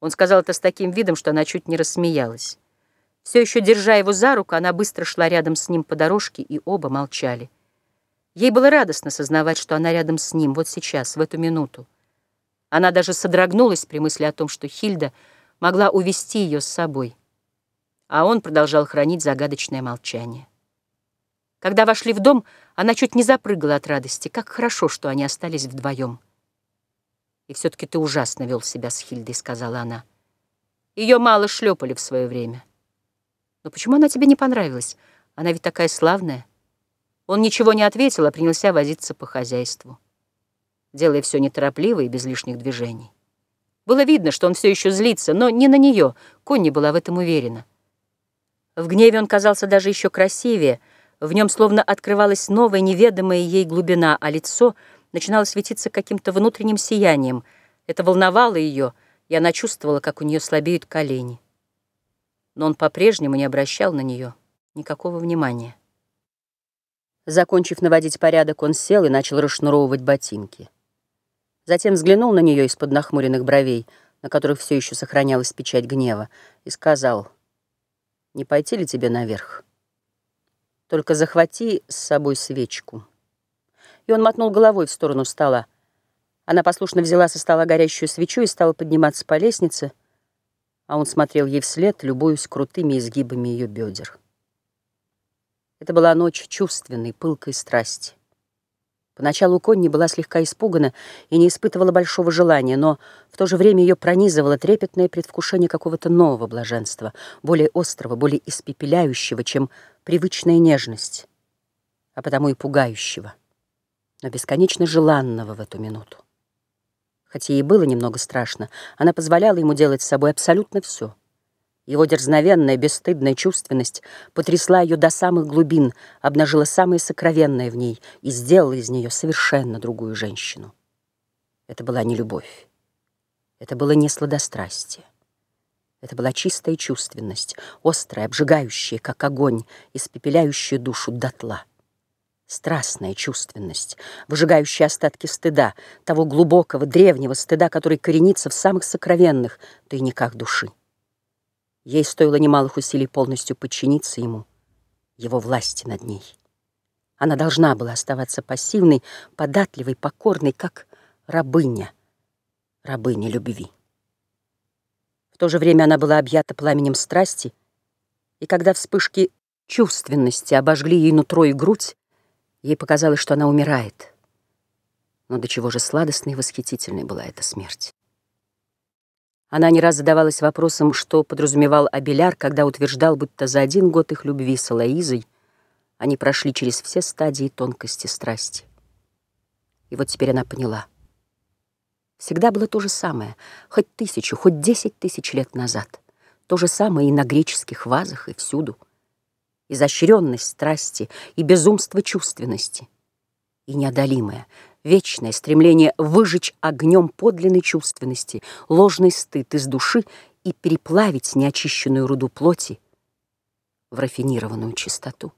Он сказал это с таким видом, что она чуть не рассмеялась. Все еще держа его за руку, она быстро шла рядом с ним по дорожке, и оба молчали. Ей было радостно сознавать, что она рядом с ним, вот сейчас, в эту минуту. Она даже содрогнулась при мысли о том, что Хильда могла увести ее с собой. А он продолжал хранить загадочное молчание. Когда вошли в дом, она чуть не запрыгала от радости. Как хорошо, что они остались вдвоем. «И все-таки ты ужасно вел себя с Хильдой», — сказала она. Ее мало шлепали в свое время. Но почему она тебе не понравилась? Она ведь такая славная. Он ничего не ответил, а принялся возиться по хозяйству, делая все неторопливо и без лишних движений. Было видно, что он все еще злится, но не на нее. Конни была в этом уверена. В гневе он казался даже еще красивее. В нем словно открывалась новая, неведомая ей глубина, а лицо — начинала светиться каким-то внутренним сиянием. Это волновало ее, и она чувствовала, как у нее слабеют колени. Но он по-прежнему не обращал на нее никакого внимания. Закончив наводить порядок, он сел и начал расшнуровывать ботинки. Затем взглянул на нее из-под нахмуренных бровей, на которых все еще сохранялась печать гнева, и сказал, «Не пойти ли тебе наверх? Только захвати с собой свечку» и он мотнул головой в сторону стола. Она послушно взяла со стола горящую свечу и стала подниматься по лестнице, а он смотрел ей вслед, любуясь крутыми изгибами ее бедер. Это была ночь чувственной, пылкой страсти. Поначалу Конни была слегка испугана и не испытывала большого желания, но в то же время ее пронизывало трепетное предвкушение какого-то нового блаженства, более острого, более испепеляющего, чем привычная нежность, а потому и пугающего но бесконечно желанного в эту минуту. Хотя ей было немного страшно, она позволяла ему делать с собой абсолютно все. Его дерзновенная, бесстыдная чувственность потрясла ее до самых глубин, обнажила самое сокровенное в ней и сделала из нее совершенно другую женщину. Это была не любовь. Это было не сладострастие. Это была чистая чувственность, острая, обжигающая, как огонь, испепеляющая душу дотла страстная чувственность, выжигающая остатки стыда, того глубокого, древнего стыда, который коренится в самых сокровенных тайниках души. Ей стоило немалых усилий полностью подчиниться ему, его власти над ней. Она должна была оставаться пассивной, податливой, покорной, как рабыня, рабыня любви. В то же время она была объята пламенем страсти, и когда вспышки чувственности обожгли ей нутро и грудь, Ей показалось, что она умирает. Но до чего же сладостной и восхитительной была эта смерть. Она не раз задавалась вопросом, что подразумевал Абеляр, когда утверждал, будто за один год их любви с Алоизой они прошли через все стадии тонкости страсти. И вот теперь она поняла. Всегда было то же самое, хоть тысячу, хоть десять тысяч лет назад. То же самое и на греческих вазах, и всюду — изощренность страсти и безумство чувственности. И неодолимое, вечное стремление выжечь огнем подлинной чувственности, ложный стыд из души и переплавить неочищенную руду плоти в рафинированную чистоту.